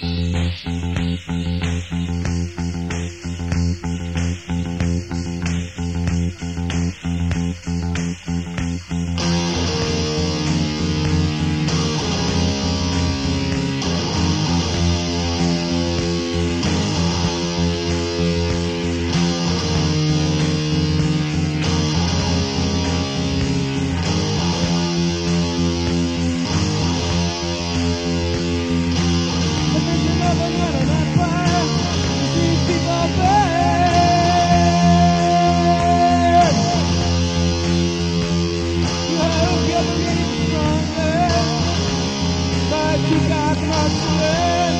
Bye. You got much left.